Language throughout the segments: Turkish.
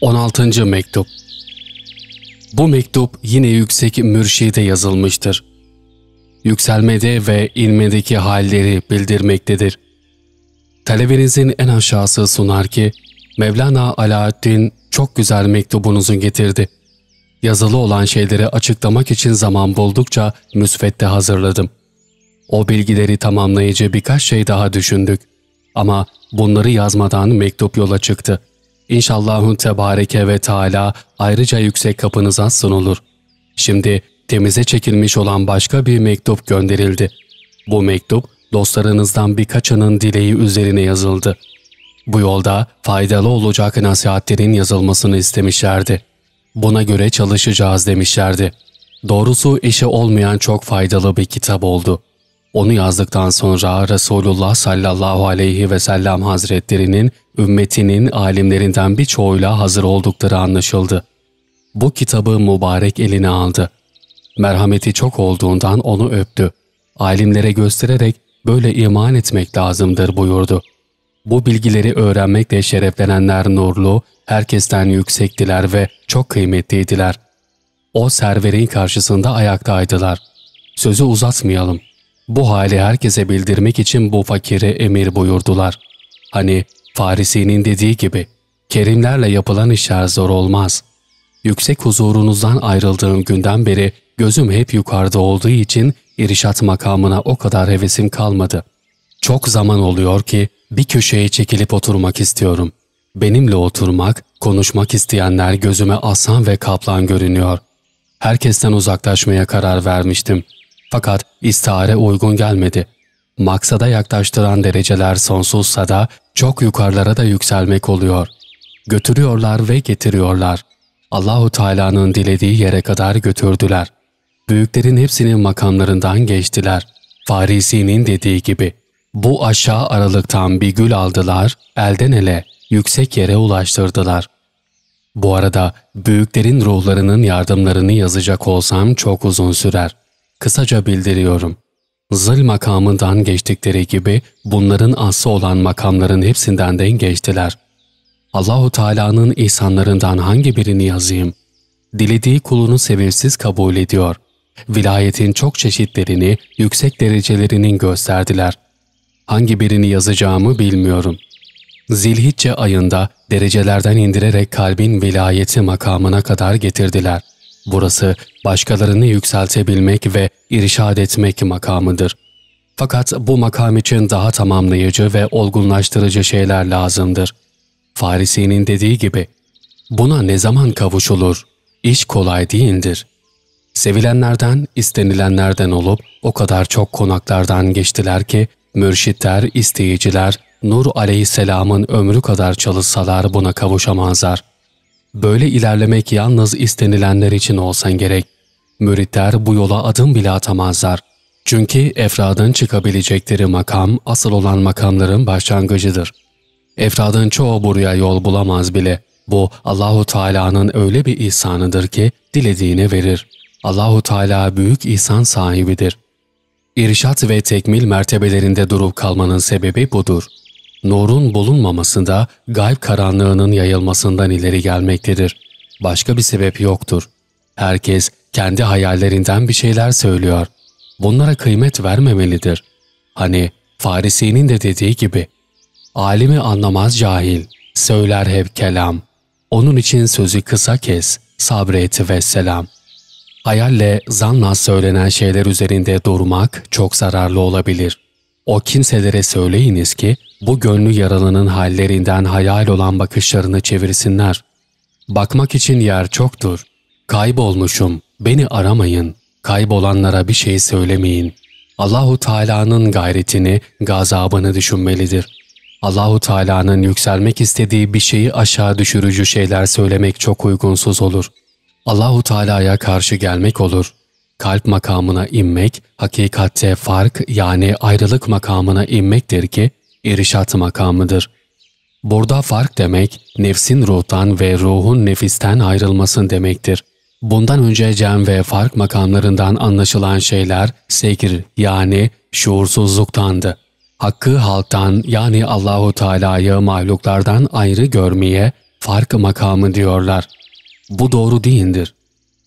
16. Mektup Bu mektup yine yüksek mürşide yazılmıştır. Yükselmede ve inmedeki halleri bildirmektedir. Talebenizin en aşağısı sunar ki, Mevlana Alaaddin çok güzel mektubunuzu getirdi. Yazılı olan şeyleri açıklamak için zaman buldukça müsvedde hazırladım. O bilgileri tamamlayıcı birkaç şey daha düşündük. Ama bunları yazmadan mektup yola çıktı. İnşallahü Tebareke ve Teala ayrıca yüksek kapınıza sunulur. Şimdi temize çekilmiş olan başka bir mektup gönderildi. Bu mektup dostlarınızdan birkaçının dileği üzerine yazıldı. Bu yolda faydalı olacak nasihatlerin yazılmasını istemişlerdi. Buna göre çalışacağız demişlerdi. Doğrusu işi olmayan çok faydalı bir kitap oldu. Onu yazdıktan sonra Resulullah sallallahu aleyhi ve sellem hazretlerinin ümmetinin alimlerinden birçoğuyla hazır oldukları anlaşıldı. Bu kitabı mübarek eline aldı. Merhameti çok olduğundan onu öptü. Alimlere göstererek böyle iman etmek lazımdır buyurdu. Bu bilgileri öğrenmekle şereflenenler nurlu, herkesten yüksektiler ve çok kıymetliydiler. O serverin karşısında ayaktaydılar. Sözü uzatmayalım. Bu hali herkese bildirmek için bu fakire emir buyurdular. Hani Farisi'nin dediği gibi, kerimlerle yapılan işler zor olmaz. Yüksek huzurunuzdan ayrıldığım günden beri gözüm hep yukarıda olduğu için irşat makamına o kadar hevesim kalmadı. Çok zaman oluyor ki bir köşeye çekilip oturmak istiyorum. Benimle oturmak, konuşmak isteyenler gözüme aslan ve kaplan görünüyor. Herkesten uzaklaşmaya karar vermiştim. Fakat istihare uygun gelmedi. Maksada yaklaştıran dereceler sonsuzsa da çok yukarılara da yükselmek oluyor. Götürüyorlar ve getiriyorlar. Allahu Teala'nın dilediği yere kadar götürdüler. Büyüklerin hepsinin makamlarından geçtiler. Farisi'nin dediği gibi. Bu aşağı aralıktan bir gül aldılar, elden ele yüksek yere ulaştırdılar. Bu arada büyüklerin ruhlarının yardımlarını yazacak olsam çok uzun sürer. Kısaca bildiriyorum. Zıl makamından geçtikleri gibi bunların aslı olan makamların hepsinden de geçtiler. Allahu Teala'nın ihsanlarından hangi birini yazayım? Dilediği kulunu sebepsiz kabul ediyor. Vilayetin çok çeşitlerini, yüksek derecelerinin gösterdiler. Hangi birini yazacağımı bilmiyorum. Zilhicce ayında derecelerden indirerek kalbin vilayeti makamına kadar getirdiler. Burası başkalarını yükseltebilmek ve irşad etmek makamıdır. Fakat bu makam için daha tamamlayıcı ve olgunlaştırıcı şeyler lazımdır. Farisi'nin dediği gibi, buna ne zaman kavuşulur? İş kolay değildir. Sevilenlerden, istenilenlerden olup o kadar çok konaklardan geçtiler ki, mürşitler, isteyiciler, Nur aleyhisselamın ömrü kadar çalışsalar buna kavuşamazlar. Böyle ilerlemek yalnız istenilenler için olsan gerek. Müritler bu yola adım bile atamazlar. Çünkü efradın çıkabilecekleri makam asıl olan makamların başlangıcıdır. Efradın çoğu buraya yol bulamaz bile. Bu Allahu Teala'nın öyle bir ihsanıdır ki dilediğini verir. Allahu Teala büyük ihsan sahibidir. İrşat ve tekmil mertebelerinde durup kalmanın sebebi budur nurun bulunmamasında gayb karanlığının yayılmasından ileri gelmektedir. Başka bir sebep yoktur. Herkes kendi hayallerinden bir şeyler söylüyor. Bunlara kıymet vermemelidir. Hani Farisi'nin de dediği gibi, alimi anlamaz cahil, söyler hep kelam. Onun için sözü kısa kes, sabret ve selam. Hayalle, zanla söylenen şeyler üzerinde durmak çok zararlı olabilir. O kimselere söyleyiniz ki, bu gönlü yaralının hallerinden hayal olan bakışlarını çevirsinler. Bakmak için yer çoktur. Kaybolmuşum, beni aramayın. Kaybolanlara bir şey söylemeyin. Allahu Teala'nın gayretini, gazabını düşünmelidir. Allahu Teala'nın yükselmek istediği bir şeyi aşağı düşürücü şeyler söylemek çok uygunsuz olur. Allahu Teala'ya karşı gelmek olur. Kalp makamına inmek, hakikatte fark yani ayrılık makamına inmektir ki irşat makamıdır. Burada fark demek, nefsin ruhtan ve ruhun nefisten ayrılmasın demektir. Bundan önce cem ve fark makamlarından anlaşılan şeyler sekir yani şuursuzluktandı. Hakkı halktan yani Allahu Teala'yı mahluklardan ayrı görmeye, fark makamı diyorlar. Bu doğru değildir.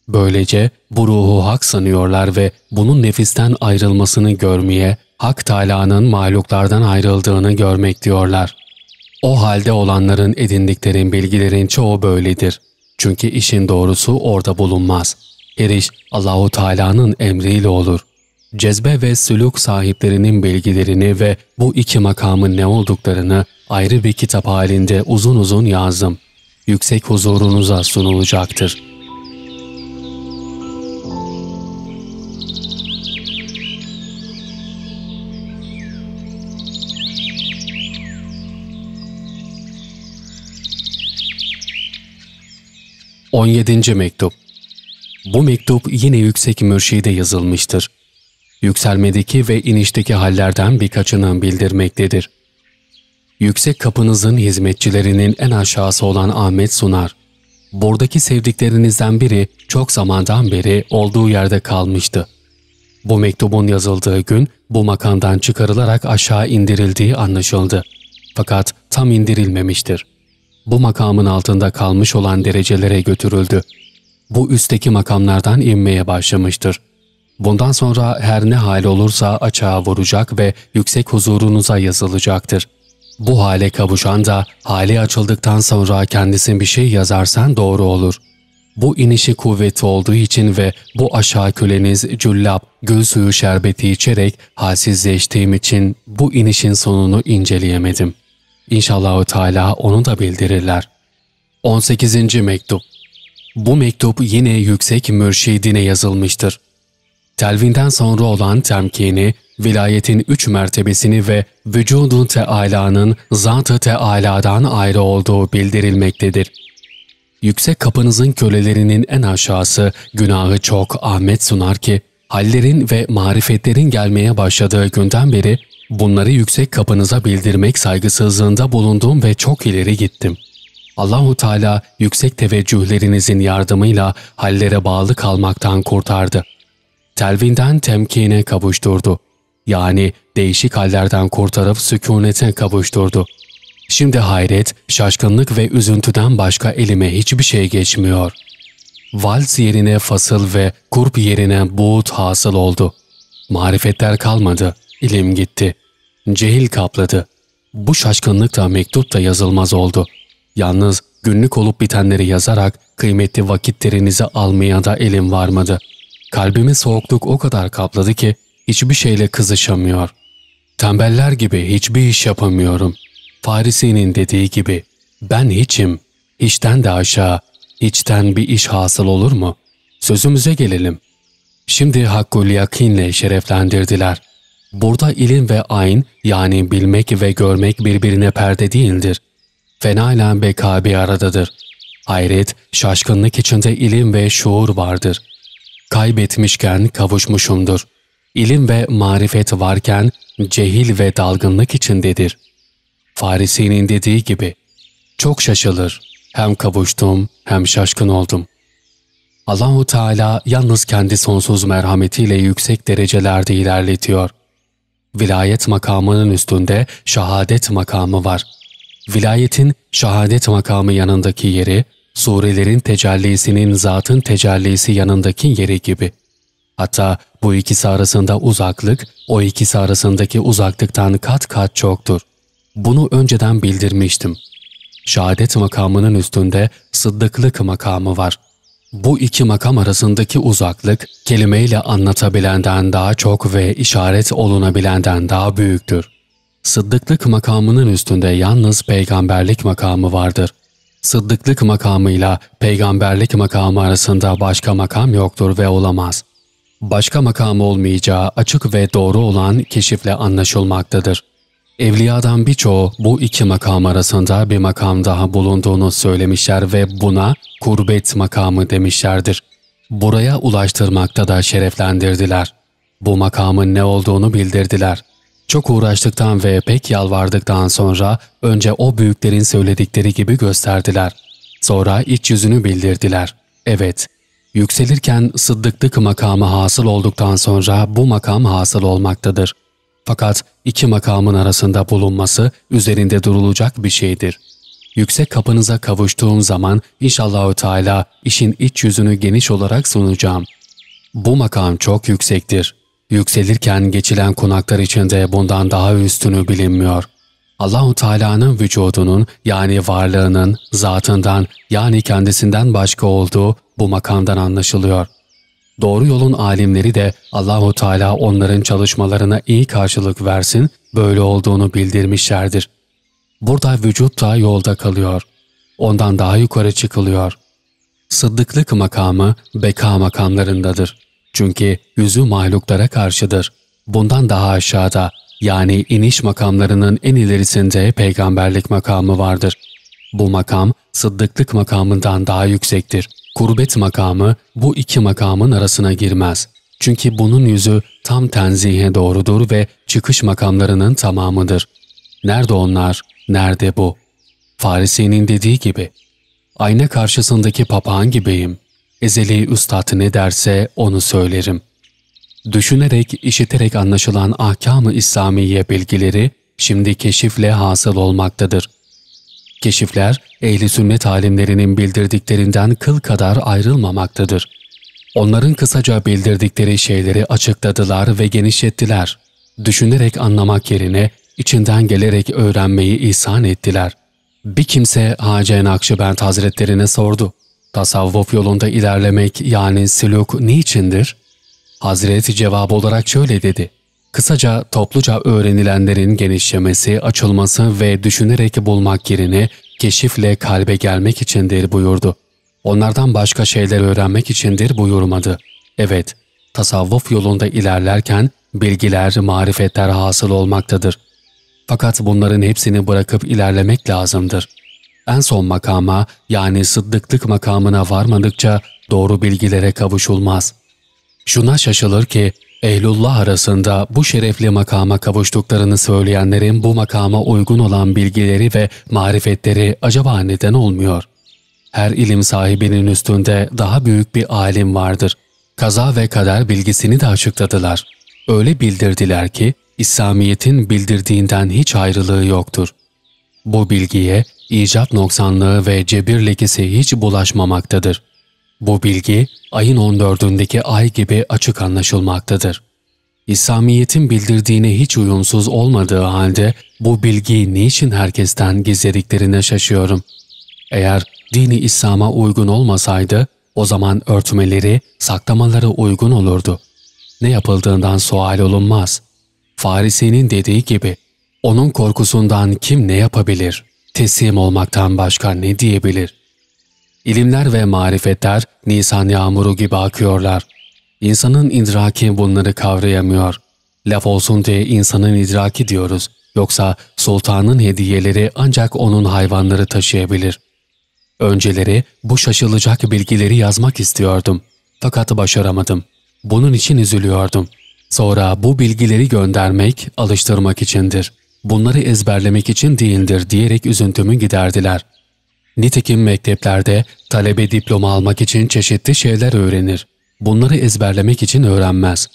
Böylece bu ruhu hak sanıyorlar ve bunun nefisten ayrılmasını görmeye, Hak Teâlâ'nın mahluklardan ayrıldığını görmek diyorlar. O halde olanların edindikleri bilgilerin çoğu böyledir. Çünkü işin doğrusu orada bulunmaz. Her iş Allahu Teala'nın emriyle olur. Cezbe ve sülük sahiplerinin bilgilerini ve bu iki makamın ne olduklarını ayrı bir kitap halinde uzun uzun yazdım. Yüksek huzurunuza sunulacaktır. On yedinci Mektup Bu mektup yine yüksek mürşide yazılmıştır. Yükselmedeki ve inişteki hallerden birkaçını bildirmektedir. Yüksek kapınızın hizmetçilerinin en aşağısı olan Ahmet Sunar, buradaki sevdiklerinizden biri çok zamandan beri olduğu yerde kalmıştı. Bu mektubun yazıldığı gün bu makamdan çıkarılarak aşağı indirildiği anlaşıldı. Fakat tam indirilmemiştir. Bu makamın altında kalmış olan derecelere götürüldü. Bu üstteki makamlardan inmeye başlamıştır. Bundan sonra her ne hal olursa açığa vuracak ve yüksek huzurunuza yazılacaktır. Bu hale kavuşan da hali açıldıktan sonra kendisine bir şey yazarsan doğru olur. Bu inişi kuvveti olduğu için ve bu aşağı köleniz cüllap, gül suyu şerbeti içerek halsizleştiğim için bu inişin sonunu inceleyemedim. İnşallahü Teala onu da bildirirler. 18. Mektup Bu mektup yine yüksek mürşidine yazılmıştır telvinden sonra olan temkini, vilayetin üç mertebesini ve vücudu Teala'nın Zat-ı Teala'dan ayrı olduğu bildirilmektedir. Yüksek kapınızın kölelerinin en aşağısı günahı çok Ahmet sunar ki, hallerin ve marifetlerin gelmeye başladığı günden beri bunları yüksek kapınıza bildirmek saygısızlığında bulundum ve çok ileri gittim. Allahu Teala yüksek teveccühlerinizin yardımıyla hallere bağlı kalmaktan kurtardı.'' telvinden temkine kavuşturdu. Yani değişik hallerden kurtarıp sükunete kavuşturdu. Şimdi hayret, şaşkınlık ve üzüntüden başka elime hiçbir şey geçmiyor. Vals yerine fasıl ve kurp yerine buğut hasıl oldu. Marifetler kalmadı, ilim gitti. Cehil kapladı. Bu şaşkınlık da mektupta yazılmaz oldu. Yalnız günlük olup bitenleri yazarak kıymetli vakitlerinizi almaya da elim varmadı.'' Kalbimi soğukluk o kadar kapladı ki hiçbir şeyle kızışamıyor. Tembeller gibi hiçbir iş yapamıyorum. Farisi'nin dediği gibi ben hiçim, hiçten de aşağı, hiçten bir iş hasıl olur mu? Sözümüze gelelim. Şimdi hakkul yakinle şereflendirdiler. Burada ilim ve ayn yani bilmek ve görmek birbirine perde değildir. Fena ile beka bir aradadır. Hayret, şaşkınlık içinde ilim ve şuur vardır. Kaybetmişken kavuşmuşumdur. İlim ve marifet varken cehil ve dalgınlık içindedir. Farisi'nin dediği gibi, çok şaşılır. Hem kavuştum hem şaşkın oldum. Allahu Teala yalnız kendi sonsuz merhametiyle yüksek derecelerde ilerletiyor. Vilayet makamının üstünde şehadet makamı var. Vilayetin şehadet makamı yanındaki yeri surelerin tecellisinin zatın tecellisi yanındaki yeri gibi. Hatta bu ikisi arasında uzaklık, o ikisi arasındaki uzaklıktan kat kat çoktur. Bunu önceden bildirmiştim. Şehadet makamının üstünde sıddıklık makamı var. Bu iki makam arasındaki uzaklık, kelimeyle anlatabilenden daha çok ve işaret olunabilenden daha büyüktür. Sıddıklık makamının üstünde yalnız peygamberlik makamı vardır. Sıddıklık makamıyla peygamberlik makamı arasında başka makam yoktur ve olamaz. Başka makam olmayacağı açık ve doğru olan keşifle anlaşılmaktadır. Evliyadan birçoğu bu iki makam arasında bir makam daha bulunduğunu söylemişler ve buna kurbet makamı demişlerdir. Buraya ulaştırmakta da şereflendirdiler. Bu makamın ne olduğunu bildirdiler. Çok uğraştıktan ve pek yalvardıktan sonra önce o büyüklerin söyledikleri gibi gösterdiler. Sonra iç yüzünü bildirdiler. Evet, yükselirken sıddıklık makamı hasıl olduktan sonra bu makam hasıl olmaktadır. Fakat iki makamın arasında bulunması üzerinde durulacak bir şeydir. Yüksek kapınıza kavuştuğum zaman inşallahü teala işin iç yüzünü geniş olarak sunacağım. Bu makam çok yüksektir. Yükselirken geçilen konaklar içinde bundan daha üstünü bilinmiyor. Allahu Teala'nın vücudunun yani varlığının zatından yani kendisinden başka olduğu bu makamdan anlaşılıyor. Doğru yolun alimleri de Allahu Teala onların çalışmalarına iyi karşılık versin, böyle olduğunu bildirmişlerdir. Burada vücut da yolda kalıyor. Ondan daha yukarı çıkılıyor. Sıddıklık makamı beka makamlarındadır. Çünkü yüzü mahluklara karşıdır. Bundan daha aşağıda yani iniş makamlarının en ilerisinde peygamberlik makamı vardır. Bu makam sıddıklık makamından daha yüksektir. Kurbet makamı bu iki makamın arasına girmez. Çünkü bunun yüzü tam tenzihe doğrudur ve çıkış makamlarının tamamıdır. Nerede onlar, nerede bu? Farisi'nin dediği gibi, ayna karşısındaki papağan gibiyim. Ezeli üstad ne derse onu söylerim. Düşünerek, işiterek anlaşılan ahkam-ı İslamiye bilgileri şimdi keşifle hasıl olmaktadır. Keşifler, ehli sünnet alimlerinin bildirdiklerinden kıl kadar ayrılmamaktadır. Onların kısaca bildirdikleri şeyleri açıkladılar ve genişlettiler. Düşünerek anlamak yerine içinden gelerek öğrenmeyi ihsan ettiler. Bir kimse Hacı Nakşibend Hazretlerine sordu. Tasavvuf yolunda ilerlemek yani sülük niçindir? Hazreti cevap olarak şöyle dedi. Kısaca topluca öğrenilenlerin genişlemesi, açılması ve düşünerek bulmak yerine keşifle kalbe gelmek içindir buyurdu. Onlardan başka şeyler öğrenmek içindir buyurmadı. Evet, tasavvuf yolunda ilerlerken bilgiler, marifetler hasıl olmaktadır. Fakat bunların hepsini bırakıp ilerlemek lazımdır. En son makama yani sıddıklık makamına varmadıkça doğru bilgilere kavuşulmaz. Şuna şaşılır ki Ehlullah arasında bu şerefli makama kavuştuklarını söyleyenlerin bu makama uygun olan bilgileri ve marifetleri acaba neden olmuyor? Her ilim sahibinin üstünde daha büyük bir alim vardır. Kaza ve kader bilgisini de açıkladılar. Öyle bildirdiler ki İslamiyet'in bildirdiğinden hiç ayrılığı yoktur. Bu bilgiye icat noksanlığı ve cebir lekesi hiç bulaşmamaktadır. Bu bilgi ayın 14'ündeki ay gibi açık anlaşılmaktadır. İslamiyet'in bildirdiğine hiç uyumsuz olmadığı halde bu bilgiyi niçin herkesten gizlediklerine şaşıyorum. Eğer dini İslam'a uygun olmasaydı o zaman örtmeleri, saklamaları uygun olurdu. Ne yapıldığından sual olunmaz. Farisi'nin dediği gibi, onun korkusundan kim ne yapabilir? Teslim olmaktan başka ne diyebilir? İlimler ve marifetler Nisan yağmuru gibi akıyorlar. İnsanın idraki bunları kavrayamıyor. Laf olsun diye insanın idraki diyoruz. Yoksa sultanın hediyeleri ancak onun hayvanları taşıyabilir. Önceleri bu şaşılacak bilgileri yazmak istiyordum. Fakat başaramadım. Bunun için üzülüyordum. Sonra bu bilgileri göndermek, alıştırmak içindir. Bunları ezberlemek için değildir diyerek üzüntümü giderdiler. Nitekim mekteplerde talebe diploma almak için çeşitli şeyler öğrenir. Bunları ezberlemek için öğrenmez.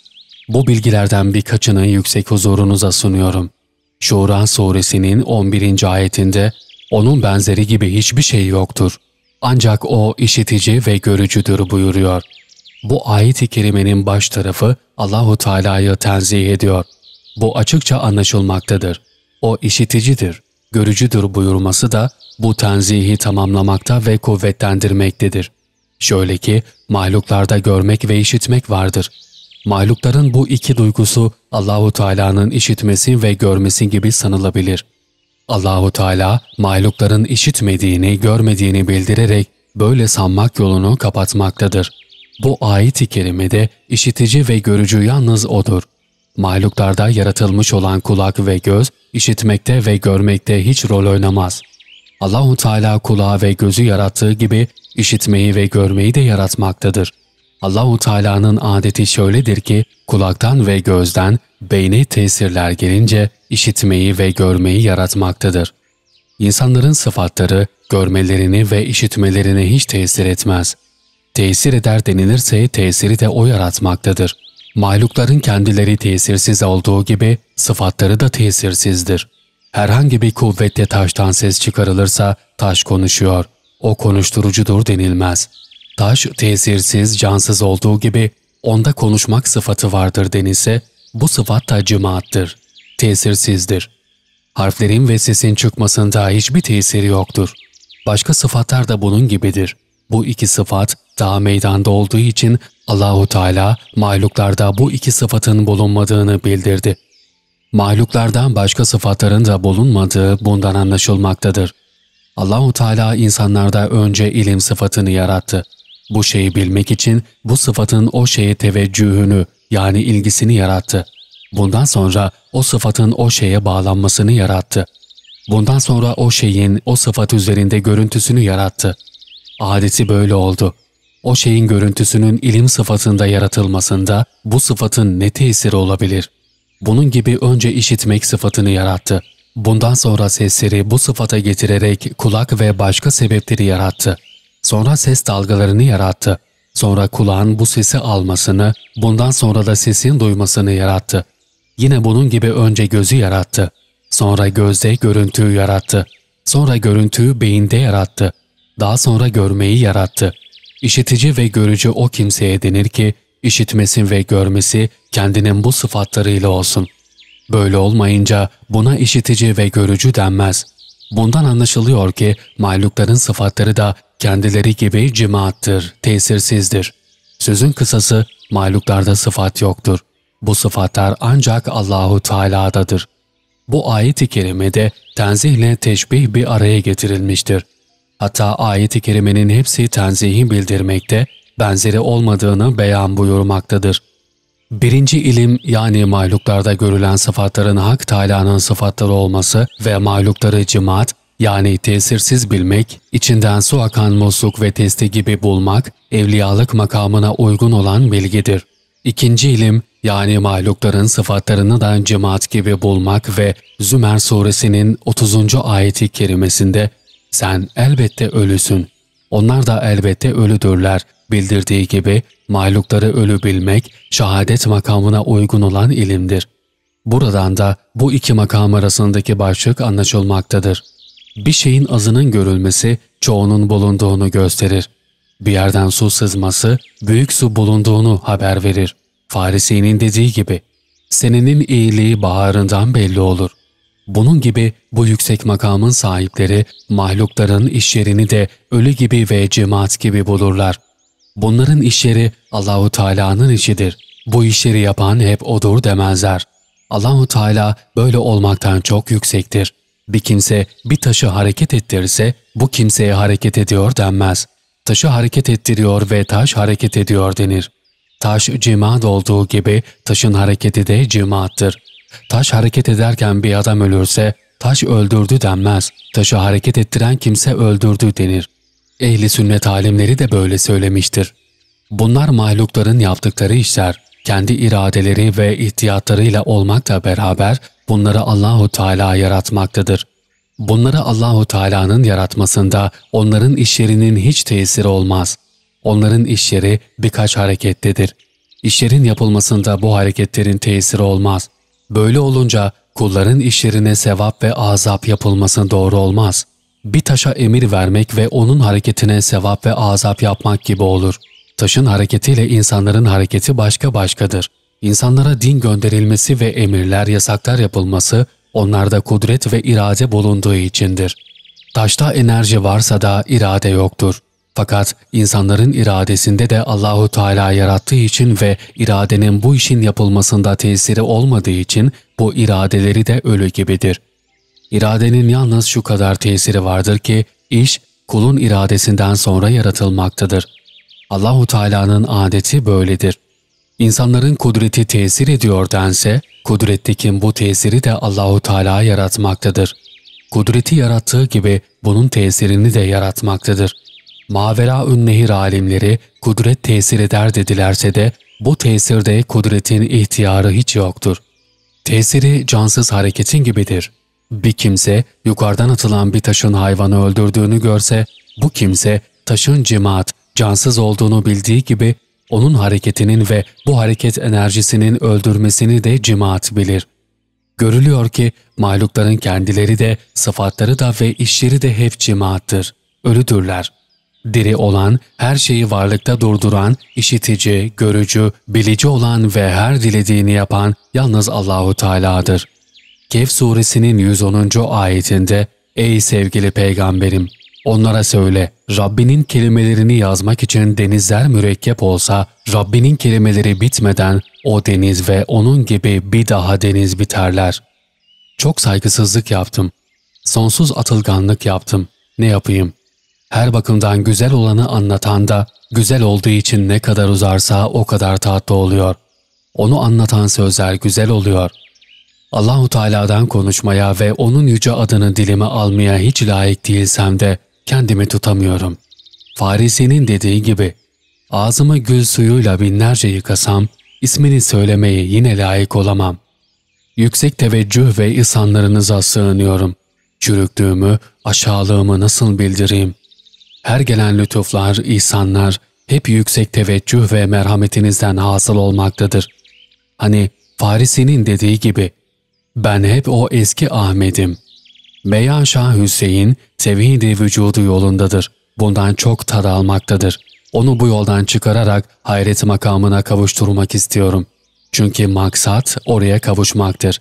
Bu bilgilerden birkaçını yüksek huzurunuza sunuyorum. Şura suresinin 11. ayetinde onun benzeri gibi hiçbir şey yoktur. Ancak o işitici ve görücüdür buyuruyor. Bu ayet-i kerimenin baş tarafı Allahu Teala'yı tenzih ediyor. Bu açıkça anlaşılmaktadır. O işiticidir, görücüdür buyurması da bu tenzihi tamamlamakta ve kuvvetlendirmektedir. Şöyle ki mahluklarda görmek ve işitmek vardır. Mahlukların bu iki duygusu Allahu Teala'nın işitmesi ve görmesi gibi sanılabilir. Allahu Teala mahlukların işitmediğini, görmediğini bildirerek böyle sanmak yolunu kapatmaktadır. Bu ayet-i kerimede işitici ve görücü yalnız O'dur. Mahluklarda yaratılmış olan kulak ve göz, işitmekte ve görmekte hiç rol oynamaz. Allahu Teala kulağı ve gözü yarattığı gibi işitmeyi ve görmeyi de yaratmaktadır. Allahu Teala'nın adeti şöyledir ki kulaktan ve gözden beyne tesirler gelince işitmeyi ve görmeyi yaratmaktadır. İnsanların sıfatları görmelerini ve işitmelerini hiç tesir etmez. Tesir eder denilirse tesiri de o yaratmaktadır. Mahlukların kendileri tesirsiz olduğu gibi sıfatları da tesirsizdir. Herhangi bir kuvvetle taştan ses çıkarılırsa taş konuşuyor. O konuşturucudur denilmez. Taş tesirsiz, cansız olduğu gibi onda konuşmak sıfatı vardır denilse bu sıfat da cımaattır. Tesirsizdir. Harflerin ve sesin çıkmasında hiçbir tesiri yoktur. Başka sıfatlar da bunun gibidir. Bu iki sıfat daha meydanda olduğu için Allahu Teala mahluklarda bu iki sıfatın bulunmadığını bildirdi. Mahluklardan başka sıfatların da bulunmadığı bundan anlaşılmaktadır. Allahu Teala insanlarda önce ilim sıfatını yarattı. Bu şeyi bilmek için bu sıfatın o şeye teveccühünü yani ilgisini yarattı. Bundan sonra o sıfatın o şeye bağlanmasını yarattı. Bundan sonra o şeyin o sıfat üzerinde görüntüsünü yarattı. Adeti böyle oldu. O şeyin görüntüsünün ilim sıfatında yaratılmasında bu sıfatın ne tesiri olabilir? Bunun gibi önce işitmek sıfatını yarattı. Bundan sonra sesleri bu sıfata getirerek kulak ve başka sebepleri yarattı. Sonra ses dalgalarını yarattı. Sonra kulağın bu sesi almasını, bundan sonra da sesin duymasını yarattı. Yine bunun gibi önce gözü yarattı. Sonra gözde görüntüyü yarattı. Sonra görüntüyü beyinde yarattı. Daha sonra görmeyi yarattı. İşitici ve görücü o kimseye denir ki, işitmesi ve görmesi kendinin bu sıfatlarıyla olsun. Böyle olmayınca buna işitici ve görücü denmez. Bundan anlaşılıyor ki mahlukların sıfatları da kendileri gibi cimaattır, tesirsizdir. Sözün kısası mahluklarda sıfat yoktur. Bu sıfatlar ancak Allahu Teala'dadır. Bu ayet-i kerimede tenzihle teşbih bir araya getirilmiştir. Hatta ayet-i kerimenin hepsi tenzihi bildirmekte, benzeri olmadığını beyan buyurmaktadır. Birinci ilim yani mahluklarda görülen sıfatların Hak Teala'nın sıfatları olması ve mahlukları cemaat yani tesirsiz bilmek, içinden su akan musluk ve testi gibi bulmak, evliyalık makamına uygun olan bilgidir. İkinci ilim yani mahlukların sıfatlarını da cemaat gibi bulmak ve Zümer suresinin 30. ayeti kerimesinde sen elbette ölüsün. Onlar da elbette ölüdürler. Bildirdiği gibi mahlukları ölü bilmek şehadet makamına uygun olan ilimdir. Buradan da bu iki makam arasındaki başlık anlaşılmaktadır. Bir şeyin azının görülmesi çoğunun bulunduğunu gösterir. Bir yerden su sızması büyük su bulunduğunu haber verir. Farisi'nin dediği gibi, senenin iyiliği baharından belli olur. Bunun gibi bu yüksek makamın sahipleri mahlukların işlerini de ölü gibi ve cemaat gibi bulurlar. Bunların işleri Allahu Teala'nın işidir. Bu işleri yapan hep odur demezler. Allahu Teala böyle olmaktan çok yüksektir. Bir kimse bir taşı hareket ettirirse bu kimseye hareket ediyor denmez. Taşı hareket ettiriyor ve taş hareket ediyor denir. Taş cimat olduğu gibi taşın hareketi de cimaattır. Taş hareket ederken bir adam ölürse taş öldürdü denmez. Taşı hareket ettiren kimse öldürdü denir. Ehli sünnet alimleri de böyle söylemiştir. Bunlar mahlukların yaptıkları işler, kendi iradeleri ve ihtiyatlarıyla olmakla beraber bunları Allahu Teala yaratmaktadır. Bunları Allahu Teala'nın yaratmasında onların işlerinin hiç tesiri olmaz. Onların işleri birkaç harekettedir. İşlerin yapılmasında bu hareketlerin tesiri olmaz. Böyle olunca kulların işlerine sevap ve azap yapılması doğru olmaz. Bir taşa emir vermek ve onun hareketine sevap ve azap yapmak gibi olur. Taşın hareketiyle insanların hareketi başka başkadır. İnsanlara din gönderilmesi ve emirler, yasaklar yapılması onlarda kudret ve irade bulunduğu içindir. Taşta enerji varsa da irade yoktur. Fakat insanların iradesinde de Allahu Teala yarattığı için ve iradenin bu işin yapılmasında tesiri olmadığı için bu iradeleri de ölü gibidir. İradenin yalnız şu kadar tesiri vardır ki iş kulun iradesinden sonra yaratılmaktadır. Allahu Teala'nın adeti böyledir. İnsanların kudreti tesir ediyor dense, kudrettekin bu tesiri de Allahu Teala yaratmaktadır. Kudreti yarattığı gibi bunun tesirini de yaratmaktadır. Mavera nehir alimleri kudret tesir eder dedilerse de bu tesirde kudretin ihtiyarı hiç yoktur. Tesiri cansız hareketin gibidir. Bir kimse yukarıdan atılan bir taşın hayvanı öldürdüğünü görse, bu kimse taşın cemaat, cansız olduğunu bildiği gibi onun hareketinin ve bu hareket enerjisinin öldürmesini de cemaat bilir. Görülüyor ki mahlukların kendileri de, sıfatları da ve işleri de hep cimaattır. Ölüdürler. Diri olan, her şeyi varlıkta durduran, işitici, görücü, bilici olan ve her dilediğini yapan yalnız Allahu Teala'dır. Kehf suresinin 110. ayetinde Ey sevgili peygamberim! Onlara söyle, Rabbinin kelimelerini yazmak için denizler mürekkep olsa, Rabbinin kelimeleri bitmeden o deniz ve onun gibi bir daha deniz biterler. Çok saygısızlık yaptım. Sonsuz atılganlık yaptım. Ne yapayım? Her bakımdan güzel olanı anlatan da, güzel olduğu için ne kadar uzarsa o kadar tatlı oluyor. Onu anlatan sözler güzel oluyor. Allahu Teala'dan konuşmaya ve onun yüce adını dilime almaya hiç layık değilsem de kendimi tutamıyorum. Farisi'nin dediği gibi, ağzımı gül suyuyla binlerce yıkasam, ismini söylemeye yine layık olamam. Yüksek teveccüh ve ihsanlarınıza sığınıyorum. Çürüklüğümü, aşağılığımı nasıl bildireyim? Her gelen lütuflar, ihsanlar hep yüksek teveccüh ve merhametinizden hasıl olmaktadır. Hani Farisi'nin dediği gibi, ben hep o eski Ahmet'im. Beyan Şah Hüseyin, tevhid-i vücudu yolundadır. Bundan çok tad almaktadır. Onu bu yoldan çıkararak hayret makamına kavuşturmak istiyorum. Çünkü maksat oraya kavuşmaktır.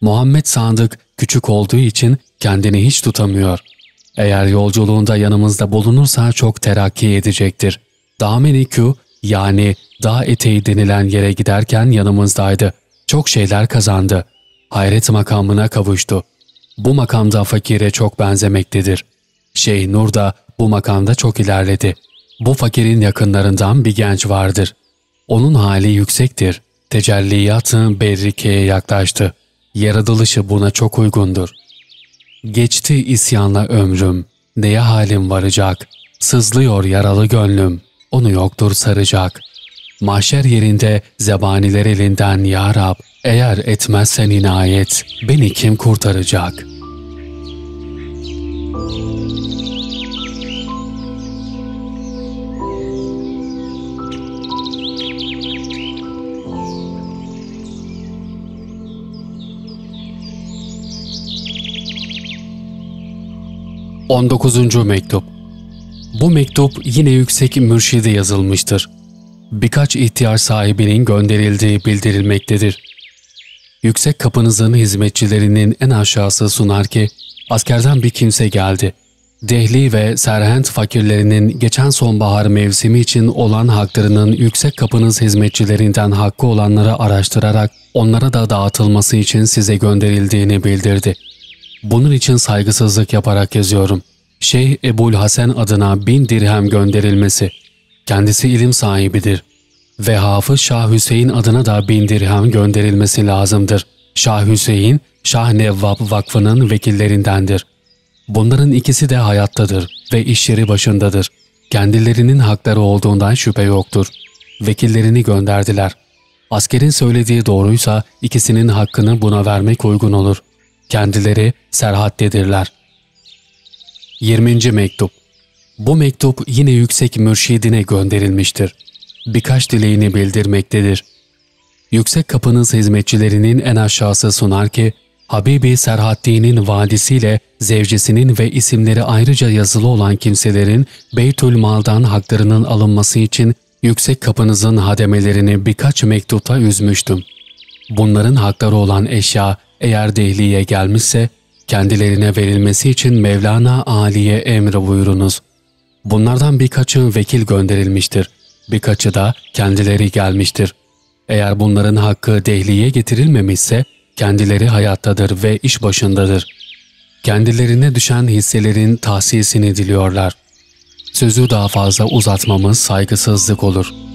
Muhammed Sandık küçük olduğu için kendini hiç tutamıyor. Eğer yolculuğunda yanımızda bulunursa çok terakki edecektir. Damenikü yani dağ eteği denilen yere giderken yanımızdaydı. Çok şeyler kazandı. Hayret makamına kavuştu. Bu makamda fakire çok benzemektedir. Şeyh Nur da bu makamda çok ilerledi. Bu fakirin yakınlarından bir genç vardır. Onun hali yüksektir. Tecelliyat-ı berrikeye yaklaştı. Yaratılışı buna çok uygundur. Geçti isyanla ömrüm, neye halim varacak? Sızlıyor yaralı gönlüm, onu yoktur saracak. Mahşer yerinde zebaniler elinden ya Rab, eğer etmezsen inayet, beni kim kurtaracak?'' 19. Mektup Bu mektup yine yüksek mürşide yazılmıştır. Birkaç ihtiyar sahibinin gönderildiği bildirilmektedir. Yüksek kapınızın hizmetçilerinin en aşağısı sunar ki, askerden bir kimse geldi. Dehli ve Serhent fakirlerinin geçen sonbahar mevsimi için olan haklarının yüksek kapınız hizmetçilerinden hakkı olanları araştırarak onlara da dağıtılması için size gönderildiğini bildirdi.'' Bunun için saygısızlık yaparak yazıyorum. Şeyh Ebul Hasan adına bin dirhem gönderilmesi. Kendisi ilim sahibidir. Ve Hafız Şah Hüseyin adına da bin dirhem gönderilmesi lazımdır. Şah Hüseyin, Şah Nevvab Vakfı'nın vekillerindendir. Bunların ikisi de hayattadır ve işleri başındadır. Kendilerinin hakları olduğundan şüphe yoktur. Vekillerini gönderdiler. Askerin söylediği doğruysa ikisinin hakkını buna vermek uygun olur. Kendileri serhattedirler. 20. Mektup Bu mektup yine yüksek mürşidine gönderilmiştir. Birkaç dileğini bildirmektedir. Yüksek kapınız hizmetçilerinin en aşağısı sunar ki, Habibi Serhaddin'in vadisiyle zevcesinin ve isimleri ayrıca yazılı olan kimselerin Beytül Mal'dan haklarının alınması için yüksek kapınızın hademelerini birkaç mektupta üzmüştüm. Bunların hakları olan eşya eğer dehliye gelmişse kendilerine verilmesi için Mevlana Ali'ye emri buyurunuz. Bunlardan birkaçı vekil gönderilmiştir. Birkaçı da kendileri gelmiştir. Eğer bunların hakkı dehliye getirilmemişse kendileri hayattadır ve iş başındadır. Kendilerine düşen hisselerin tahsisini diliyorlar. Sözü daha fazla uzatmamız saygısızlık olur.''